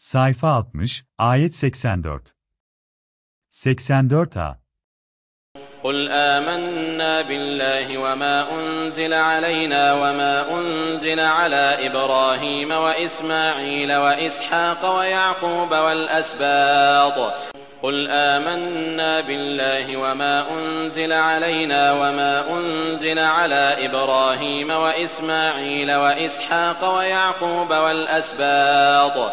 Sayfa 60, ayet 84. 84a. قل آمنا بالله وما أنزل علينا وما أنزل على إبراهيم وإسماعيل وإسحاق ويعقوب والأسباط قل آمنا بالله وما أنزل علينا وما أنزل على إبراهيم وإسماعيل وإسحاق ويعقوب والأسباط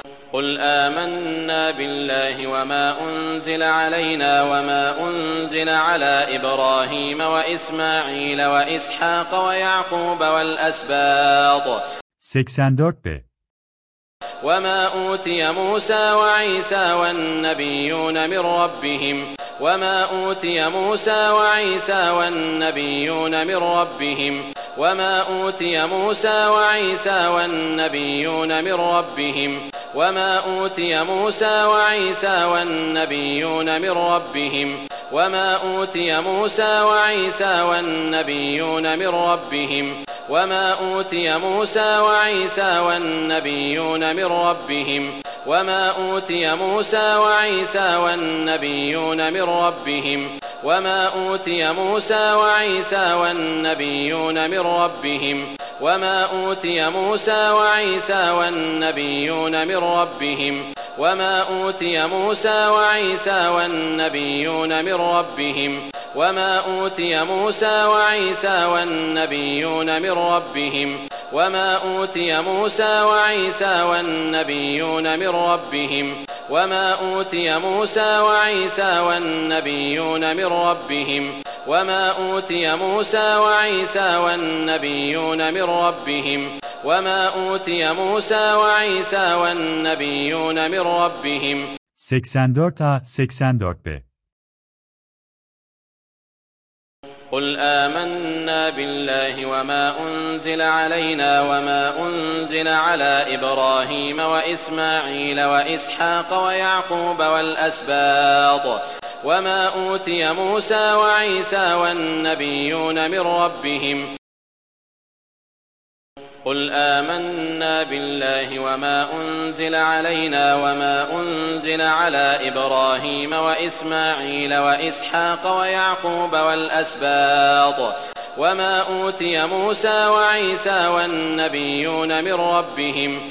قل آمنا بالله وما أنزل علينا وما أنزل على إبراهيم وإسماعيل وإسحاق ويعقوب والأسباط 84b. وما أوتي موسى وعيسى والنبيون من ربهم وما أوتي موسى وعيسى والنبيون من ربهم وما أوتي موسى وعيسى والنبيون من ربهم وما أوتي موسى وعيسى والنبيون من ربهم وما أوتي موسى وعيسى والنبيون من ربهم وما أوتي موسى وعيسى والنبيون من ربهم وما أوتي موسى وعيسى والنبيون من ربهم وما أوتي موسى وعيسى والنبيون من ربهم وما أوتي موسى وعيسى والنبيون من ربهم وما أوتي موسى وعيسى والنبيون من ربهم وما أوتي موسى وعيسى والنبيون من ربهم وما أوتي موسى وعيسى والنبيون من ربهم وما أوتي موسى وعيسى والنبيون من ربهم وما أوتي موسى وعيسى والنبيون من ربهم وما أوتي موسى وعيسى والنبيون من ربهم 84a 84b. قل آمنا بالله وما أنزل علينا وما أنزل على إبراهيم وإسماعيل وإسحاق ويعقوب والأسباط وما أوتي موسى وعيسى والنبيون من ربهم قل آمنا بالله وما أنزل علينا وما أنزل على إبراهيم وإسماعيل وإسحاق ويعقوب والأسباط وما أوتي موسى وعيسى والنبيون من ربهم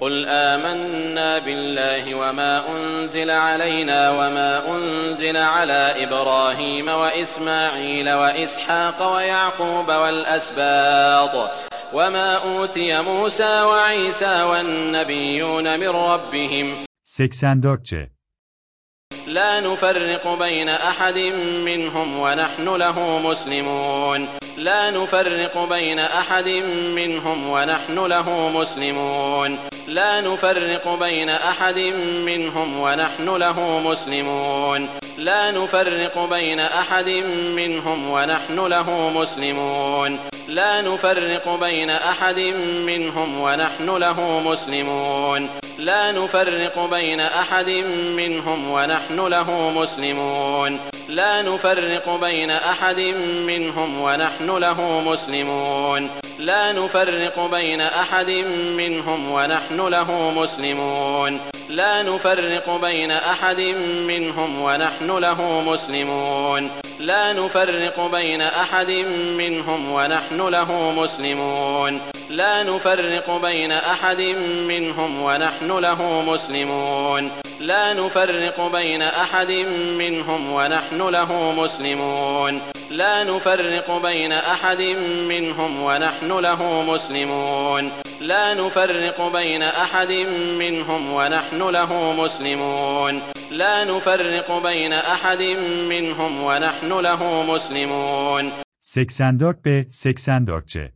قل آمنا بالله وما أنزل علينا وما أنزل على إبراهيم وإسماعيل وإسحاق ويعقوب والأسباط وما أوتي موسى وعيسى والنبيون من ربهم 84C لا نفرق بين أحد منهم ونحن له مسلمون. لا نفرق بين أحد منهم ونحن له مسلمون. لا نفرق بين أحد منهم ونحن له مسلمون. لا نفرق بين أحد منهم ونحن له مسلمون. لا نفرق بين أحد منهم ونحن له مسلمون. لا نفرق بين أحد منهم ونحن له مسلمون. لا نفرق بين أحد منهم ونحن له مسلمون. لا نفرق بين أحد منهم ونحن له مسلمون. لا نفرق بين أحد منهم ونحن له مسلمون. لا نفرق بين أحد منهم ونحن له مسلمون. لا نفرق بين أحد منهم ونحن له مسلمون. لا نفرق بين أحد منهم ونحن له مسلمون. لا نفرق بين أحد منهم ونحن له مسلمون. لا نفرق بين أحد منهم ونحن له مسلمون. لا نفرق بين أحد منهم ونحن له مسلمون. 84B 84C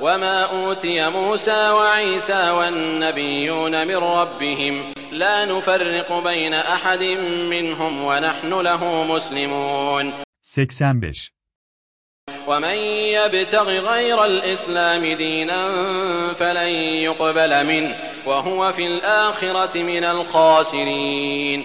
وما أوتي موسى وعيسى والنبيون من ربهم لا نفرق بين أحد منهم ونحن له مسلمون 85 ومن يبتغ غير الإسلام دينا فلن يقبل منه وهو في الآخرة من الخاسرين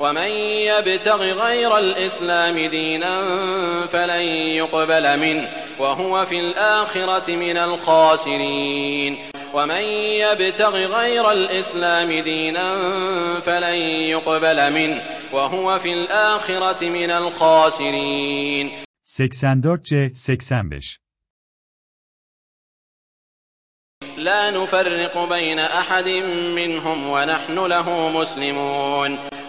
ومن يبتغ غير الإسلام دينا فلن يقبل منه وهو في الآخرة من الخاسرين. ومن يبتغ غير الإسلام دينا فلن يقبل منه وهو في الآخرة من الخاسرين. 84C 85 لا نفرق بين أحد منهم ونحن له مسلمون.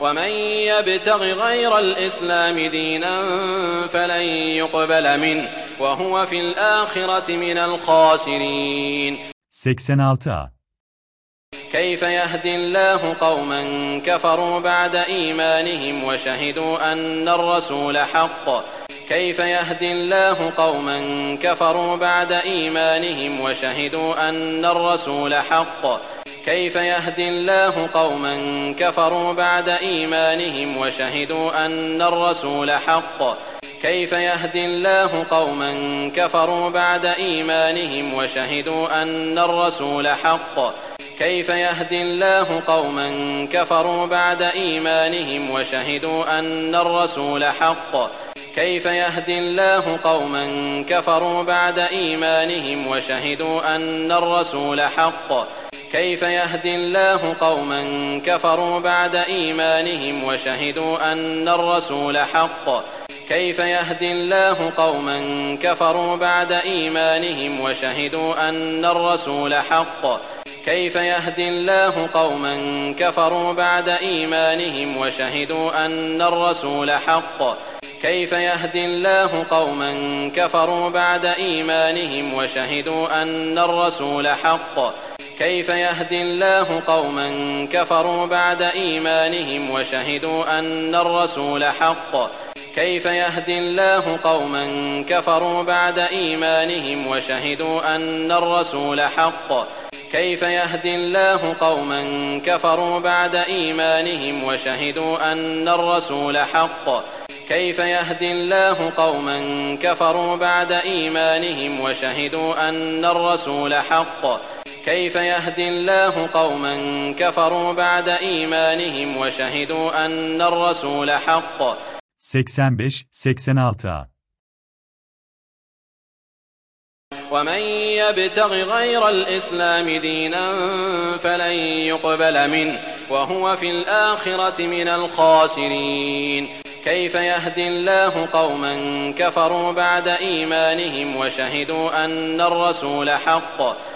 ومن يبتغ غير الإسلام دينا فلن يقبل منه وهو في الآخرة من الخاسرين. 86A كيف يهدي الله قوما كفروا بعد إيمانهم وشهدوا أن الرسول حق؟ كيف يهدي الله قوما كفروا بعد إيمانهم وشهدوا أن الرسول حق؟ كيف يهدي الله قوما كفروا بعد إيمانهم وشهدوا أن الرسول حق؟ كيف يهدي الله قوما كفروا بعد إيمانهم وشهدوا أن الرسول حق؟ كيف يهدي الله قوما كفروا بعد إيمانهم وشهدوا أن الرسول حق؟ كيف يهدي الله قوما كفروا بعد إيمانهم وشهدوا أن الرسول حق؟ كيف يهدي الله قوما كفروا بعد إيمانهم وشهدوا أن الرسول حق؟ كيف يهدي الله قوما كفروا بعد إيمانهم وشهدوا أن الرسول حق؟ كيف يهدي الله قوما كفروا بعد إيمانهم وشهدوا أن الرسول حق؟ كيف يهدي الله قوما كفروا بعد إيمانهم وشهدوا أن الرسول حق؟ كيف يهدي الله قوما كفروا بعد إيمانهم وشهدوا أن الرسول حق؟ كيف يهدي الله قوما كفروا بعد إيمانهم وشهدوا أن الرسول حق؟ كيف يهدي الله قوما كفروا بعد إيمانهم وشهدوا أن الرسول حق؟ كيف يهدي الله قوما كفروا بعد إيمانهم وشهدوا أن الرسول حق؟ كيف يهدي الله قوما كفروا بعد إيمانهم وشهدوا أن الرسول حق؟ 85 86A ومن يبتغ غير الإسلام دينا فلن يقبل منه وهو في الآخرة من الخاسرين. كيف يهدي الله قوما كفروا بعد إيمانهم وشهدوا أن الرسول حق؟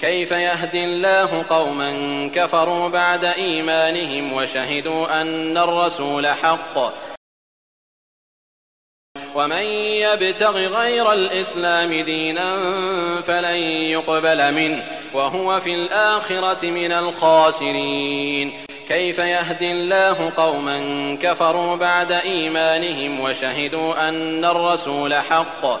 كيف يهدي الله قوما كفروا بعد إيمانهم وشهدوا أن الرسول حق ومن يبتغ غير الإسلام دينا فلن يقبل منه وهو في الآخرة من الخاسرين. كيف يهدي الله قوما كفروا بعد إيمانهم وشهدوا أن الرسول حق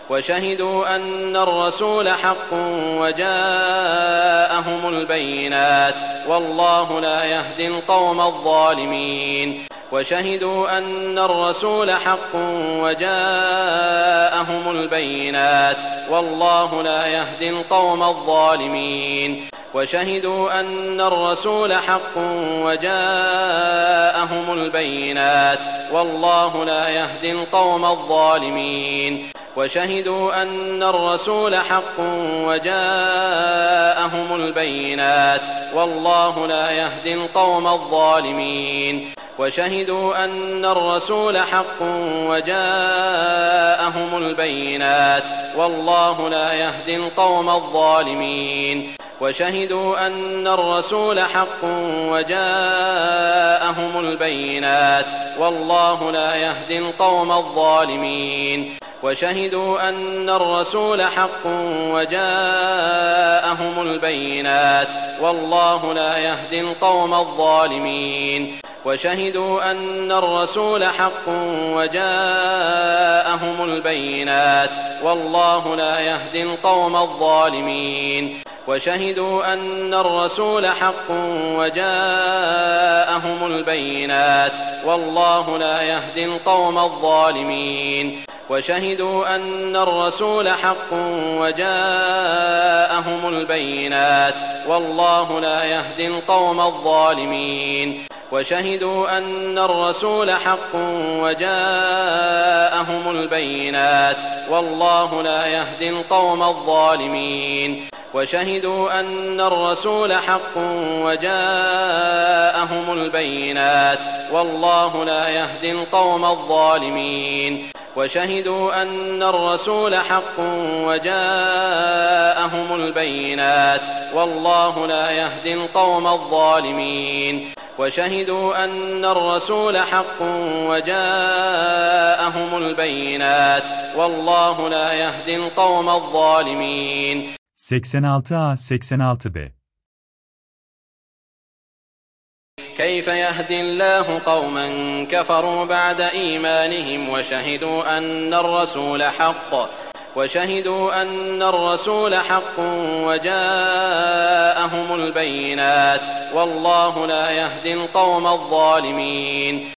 وشهدوا أن الرسول حق وجاءهم البينات والله لا يهدي القوم الظالمين وشهدوا أن الرسول حق وجاءهم البينات والله لا يهدي القوم الظالمين وشهدوا أن الرسول حق وجاءهم البينات والله لا يهدي القوم الظالمين وشهدوا أن الرسول حق وجاءهم البينات والله لا يهدي القوم الظالمين وشهدوا أن الرسول حق وجاءهم البينات والله لا يهدي القوم الظالمين وشهدوا أن الرسول حق وجاءهم البينات والله لا يهدي القوم الظالمين وشهدوا أن الرسول حق وجاءهم البينات والله لا يهدي القوم الظالمين وشهدوا أن الرسول حق وجاءهم البينات والله لا يهدي القوم الظالمين وشهدوا أن الرسول حق وجاءهم البينات والله لا يهدي القوم الظالمين وشهدوا أن الرسول حق وجاءهم البينات والله لا يهدي القوم الظالمين وشهدوا أن الرسول حق وجاءهم البينات والله لا يهدي القوم الظالمين وشهدوا أن الرسول حق وجاءهم البينات والله لا يهدي القوم الظالمين وشهدوا أن الرسول حق وجاءهم البينات والله لا يهدي القوم الظالمين وشهدوا أن الرسول حق وجاءهم البينات والله لا يهدي القوم الظالمين 86A 86b كيف يهدي الله قوما كفروا بعد إيمانهم وشهدوا أن الرسول حق وشهدوا أن الرسول حق وجاءهم البينات والله لا يهدي القوم الظالمين.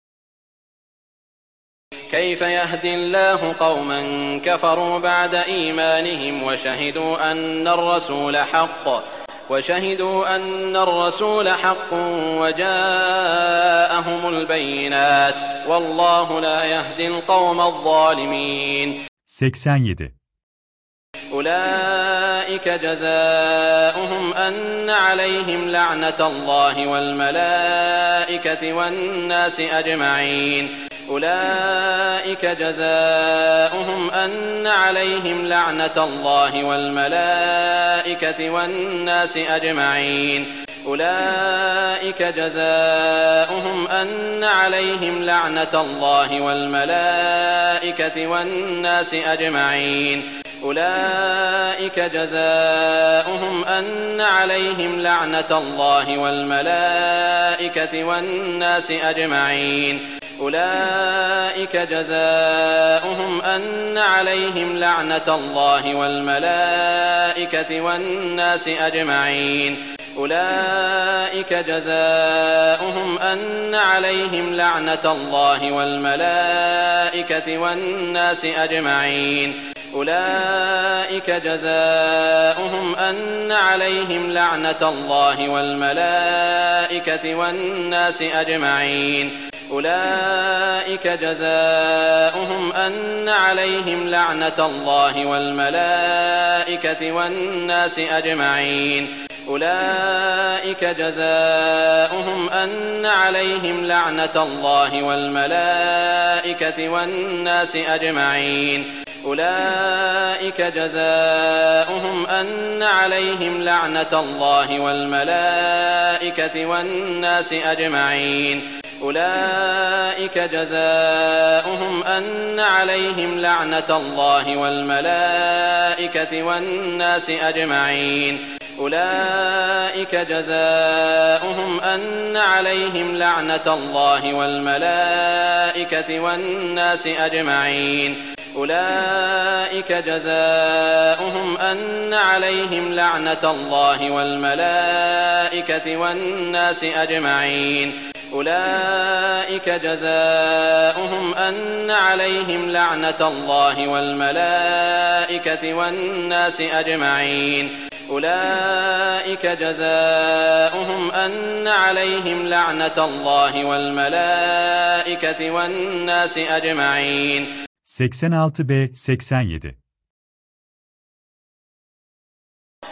كيف يهدي الله قوما كفروا بعد إيمانهم وشهدوا أن الرسول حق وشهدوا أن الرسول حق وجاءهم البينات والله لا يهدي القوم الظالمين. 87 أولئك جزاؤهم أن عليهم لعنة الله والملائكة والناس أجمعين. أولئك جزاؤهم أن عليهم لعنة الله والملائكة والناس أجمعين. أولئك جزاؤهم أن عليهم لعنة الله والملائكة والناس أجمعين. أولئك جزاؤهم أن عليهم لعنة الله والملائكة والناس أجمعين. أولئك جزاؤهم أن عليهم لعنة الله والملائكة والناس أجمعين. أولئك جزاؤهم أن عليهم لعنة الله والملائكة والناس أجمعين. أولئك جزاؤهم أن عليهم لعنة الله والملائكة والناس أجمعين. أولئك جزاؤهم أن عليهم لعنة الله والملائكة والناس أجمعين. أولئك جزاؤهم أن عليهم لعنة الله والملائكة والناس أجمعين. أولئك جزاؤهم أن عليهم لعنة الله والملائكة والناس أجمعين. أولئك جزاؤهم أن عليهم لعنة الله والملائكة والناس أجمعين. أولئك جزاؤهم أن عليهم لعنة الله والملائكة والناس أجمعين. أولئك جزاؤهم أن عليهم لعنة الله والملائكة والناس أجمعين. أولئك جزاؤهم أن عليهم لعنة الله والملائكة والناس أجمعين. أولئك جزاؤهم أن عليهم لعنة الله والملائكة والناس أجمعين. 86b 87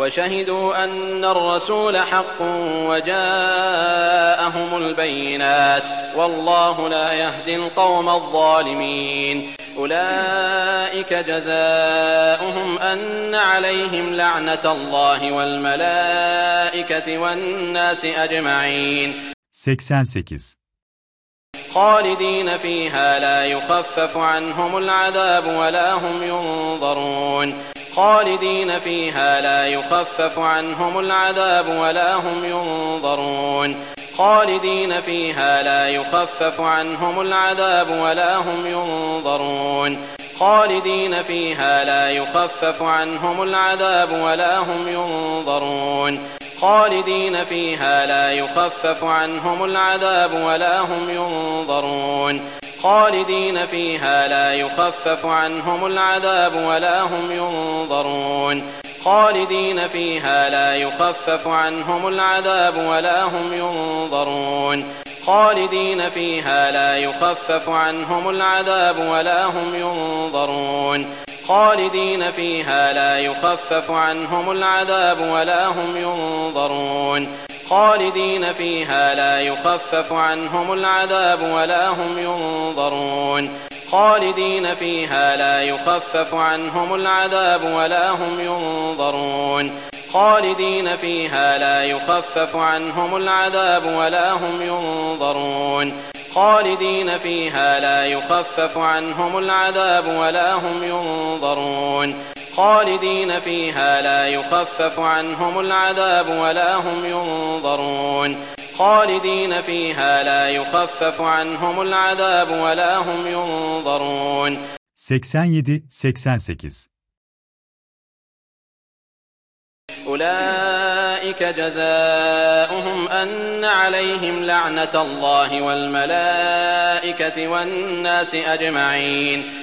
وشهدوا أن الرسول حق وجاءهم البينات والله لا يهدي القوم الظالمين. أولئك جزاؤهم أن عليهم لعنة الله والملائكة والناس أجمعين. 88 خالدين فيها لا يخفف عنهم العذاب ولا هم ينظرون. خالدين فيها لا يخفف عنهم العذاب ولا هم ينظرون. خالدين فيها لا يخفف عنهم العذاب ولا هم ينظرون. خالدين فيها لا يخفف عنهم العذاب ولا هم ينظرون. خالدين فيها لا يخفف عنهم العذاب ولا هم ينظرون. خالدين فيها لا يخفف عنهم العذاب ولا هم ينظرون. خالدين فيها لا يخفف عنهم العذاب ولا هم ينظرون. خالدين فيها لا يخفف عنهم العذاب ولا هم ينظرون. خالدين فيها لا يخفف عنهم العذاب ولا هم ينظرون. خالدين فيها لا يخفف عنهم العذاب ولا هم ينظرون. خالدين فيها لا يخفف عنهم العذاب ولا هم ينظرون. خالدين فيها لا يخفف عنهم العذاب ولا هم ينظرون. خالدين فيها لا يخفف عنهم العذاب ولا هم ينظرون. خالدين فيها لا يخفف عنهم العذاب ولا هم ينظرون. خالدين فيها لا يخفف عنهم العذاب ولا هم ينظرون. 87 88 أولئك جزاؤهم أن عليهم لعنة الله والملائكة والناس أجمعين.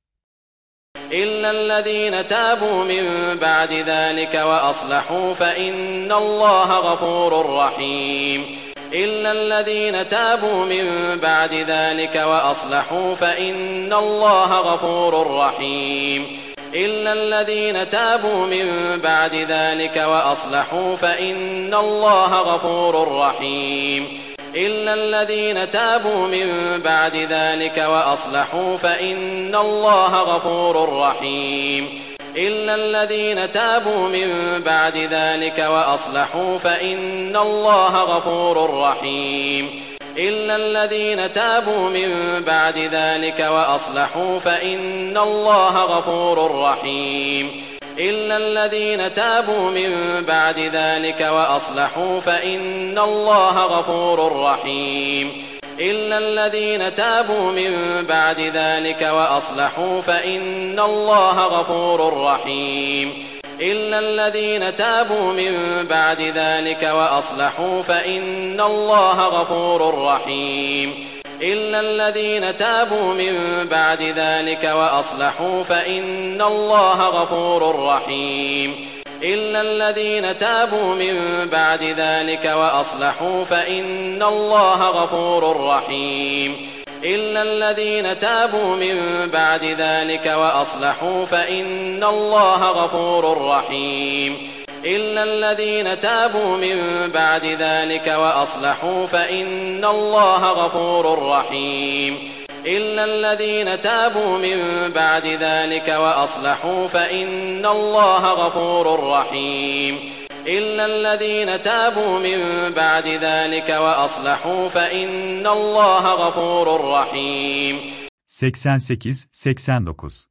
إلا الذين تابوا من بعد ذلك وأصلحوا فإن الله غفور رحيم. إلا الذين تابوا من بعد ذلك وأصلحوا فإن الله غفور رحيم. إلا الذين تابوا من بعد ذلك وأصلحوا فإن الله غفور رحيم. إلا الذين تابوا من بعد ذلك وأصلحوا فإن الله غفور رحيم. إلا الذين تابوا من بعد ذلك وأصلحوا فإن الله غفور رحيم. إلا الذين تابوا من بعد ذلك وأصلحوا فإن الله غفور رحيم. إلا الذين تابوا من بعد ذلك وأصلحوا فإن الله غفور رحيم. إلا الذين تابوا من بعد ذلك وأصلحوا فإن الله غفور رحيم. إلا الذين تابوا من بعد ذلك وأصلحوا فإن الله غفور رحيم. إلا الذين تابوا من بعد ذلك وأصلحوا فإن الله غفور رحيم. إلا الذين تابوا من بعد ذلك وأصلحوا فإن الله غفور رحيم. إلا الذين تابوا من بعد ذلك وأصلحوا فإن الله غفور رحيم. إلا الذين تابوا من بعد ذلك وأصلحوا فإن الله غفور رحيم. إلا الذين تابوا من بعد ذلك وأصلحوا فإن الله غفور رحيم. إلا الذين تابوا من بعد ذلك وأصلحوا فإن الله غفور رحيم. 88 89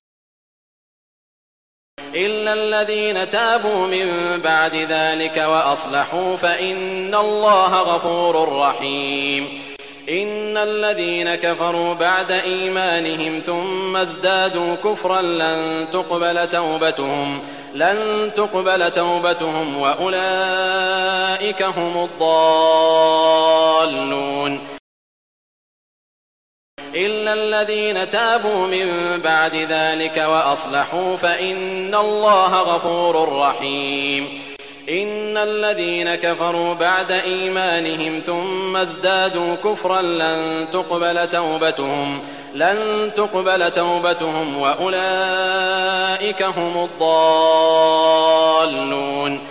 إلا الذين تابوا من بعد ذلك وأصلحوا فإن الله غفور رحيم. إن الذين كفروا بعد إيمانهم ثم ازدادوا كفرا لن تقبل توبتهم لن تقبل توبتهم وأولئك هم الضالون. إلا الذين تابوا من بعد ذلك وأصلحوا فإن الله غفور رحيم. إن الذين كفروا بعد إيمانهم ثم ازدادوا كفرا لن تقبل توبتهم لن تقبل توبتهم وأولئك هم الضالون.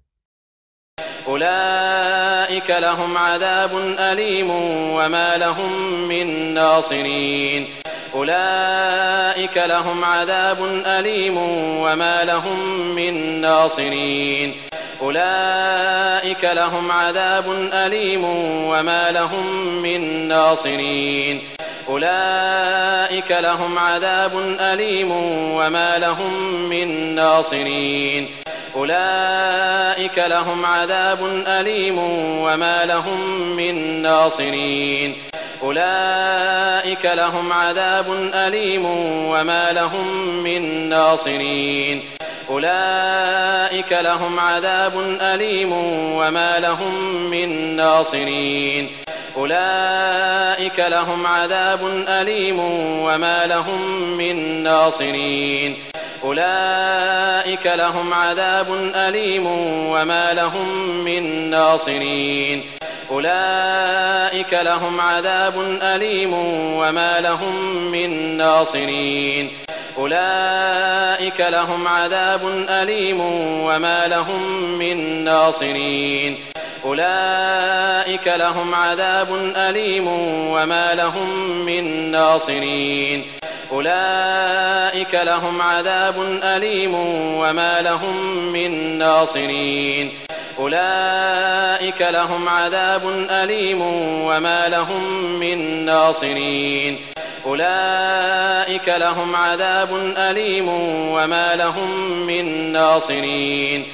أولئك لهم عذاب أليم وما لهم من ناصرين. أولئك لهم عذاب أليم وما لهم من ناصرين. أولئك لهم عذاب أليم وما لهم من ناصرين. أولئك لهم عذاب أليم وما لهم من ناصرين. أولئك لهم عذاب أليم وما لهم من ناصرين. أولئك لهم عذاب أليم وما لهم من ناصرين. أولئك لهم عذاب أليم وما لهم من ناصرين. أولئك لهم عذاب أليم وما لهم من ناصرين. أولئك لهم عذاب أليم وما لهم من ناصرين. أولئك لهم عذاب أليم وما لهم من ناصرين. أولئك لهم عذاب أليم وما لهم من ناصرين. أولئك لهم عذاب أليم وما لهم من ناصرين. أولئك لهم عذاب أليم وما لهم من ناصرين. أولئك لهم عذاب أليم وما لهم من ناصرين. أولئك لهم عذاب أليم وما لهم من ناصرين.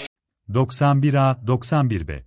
91A 91b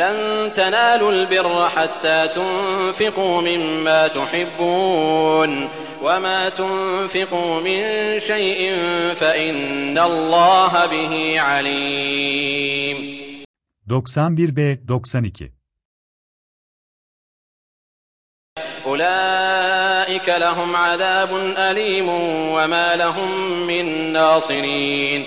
لن تنالوا البر حتى تنفقوا مما تحبون وما تنفقوا من شيء فإن الله به عليم. 91b 92 أولئك لهم عذاب أليم وما لهم من ناصرين.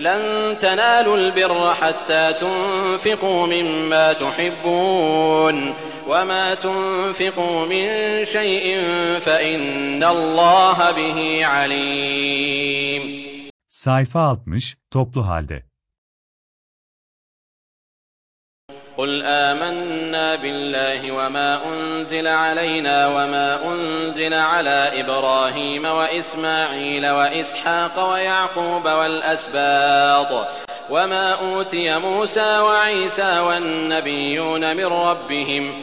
لن تنالوا البر حتى تنفقوا مما تحبون وما تنفقوا من شيء فإن الله به عليم Sayfa 60, toplu halde. قل آمنا بالله وما أنزل علينا وما أنزل على إبراهيم وإسماعيل وإسحاق ويعقوب والأسباط وما أوتي موسى وعيسى والنبيون من ربهم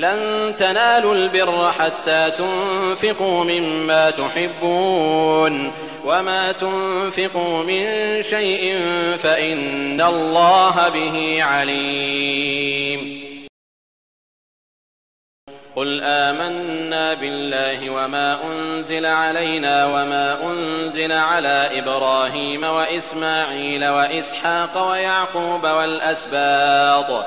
لن تنالوا البر حتى تنفقوا مما تحبون وما تنفقوا من شيء فإن الله به عليم. قل آمنا بالله وما أنزل علينا وما أنزل على إبراهيم وإسماعيل وإسحاق ويعقوب والأسباط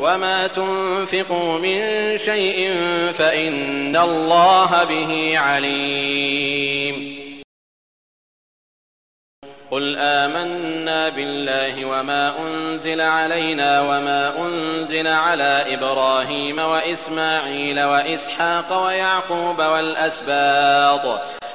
وما تنفقوا من شيء فإن الله به عليم قل آمنا بالله وما أنزل علينا وما أنزل على إبراهيم وإسماعيل وإسحاق ويعقوب والأسباط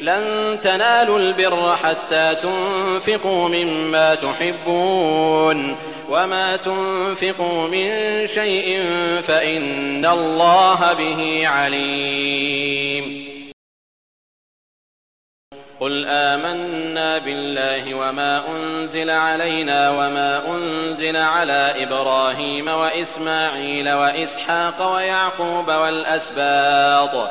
لن تنالوا البر حتى تنفقوا مما تحبون وما تنفقوا من شيء فإن الله به عليم. قل آمنا بالله وما أنزل علينا وما أنزل على إبراهيم وإسماعيل وإسحاق ويعقوب والأسباط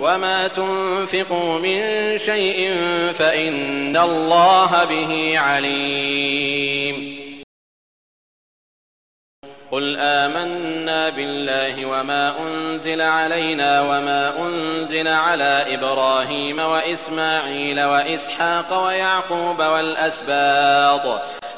وما تنفقوا من شيء فإن الله به عليم. قل آمنا بالله وما أنزل علينا وما أنزل على إبراهيم وإسماعيل وإسحاق ويعقوب والأسباط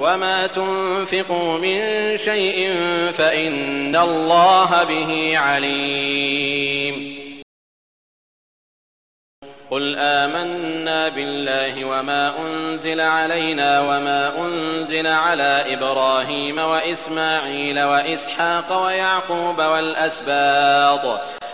وما تنفقوا من شيء فإن الله به عليم. قل آمنا بالله وما أنزل علينا وما أنزل على إبراهيم وإسماعيل وإسحاق ويعقوب والأسباط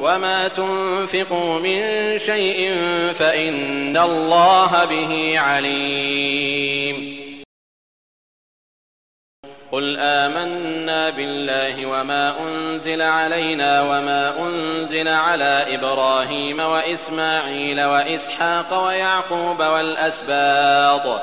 وما تنفقوا من شيء فإن الله به عليم. قل آمنا بالله وما أنزل علينا وما أنزل على إبراهيم وإسماعيل وإسحاق ويعقوب والأسباط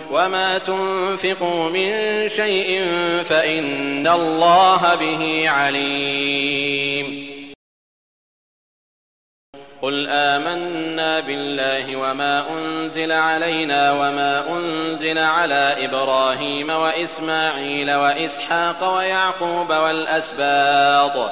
وما تنفقوا من شيء فإن الله به عليم قل آمنا بالله وما أنزل علينا وما أنزل على إبراهيم وإسماعيل وإسحاق ويعقوب والأسباط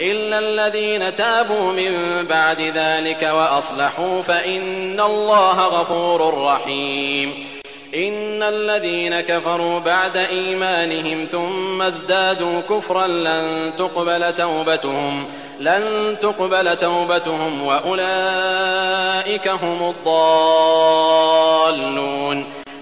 إلا الذين تابوا من بعد ذلك وأصلحوا فإن الله غفور رحيم. إن الذين كفروا بعد إيمانهم ثم ازدادوا كفرا لن تقبل توبتهم لن تقبل توبتهم وأولئك هم الضالون.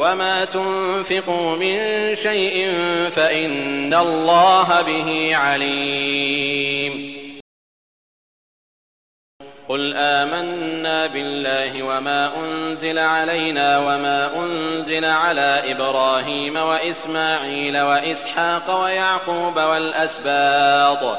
وما تنفقوا من شيء فإن الله به عليم قل آمنا بالله وما أنزل علينا وما أنزل على إبراهيم وإسماعيل وإسحاق ويعقوب والأسباط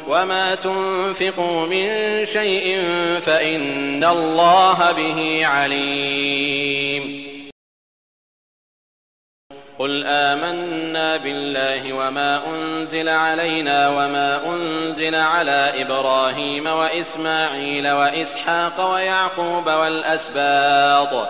وما تنفقوا من شيء فإن الله به عليم قل آمنا بالله وما أنزل علينا وما أنزل على إبراهيم وإسماعيل وإسحاق ويعقوب والأسباط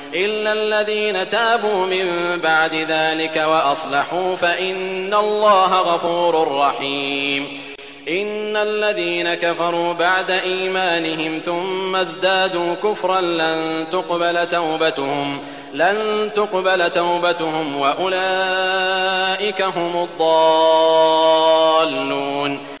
إلا الذين تابوا من بعد ذلك وأصلحوا فإن الله غفور رحيم. إن الذين كفروا بعد إيمانهم ثم ازدادوا كفرا لن تقبل توبتهم لن تقبل توبتهم وأولئك هم الضالون.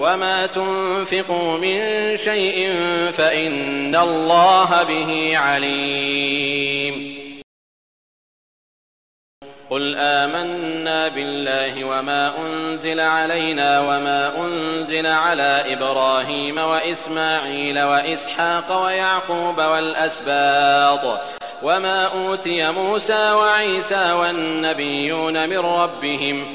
وما تنفقوا من شيء فإن الله به عليم. قل آمنا بالله وما أنزل علينا وما أنزل على إبراهيم وإسماعيل وإسحاق ويعقوب والأسباط وما أوتي موسى وعيسى والنبيون من ربهم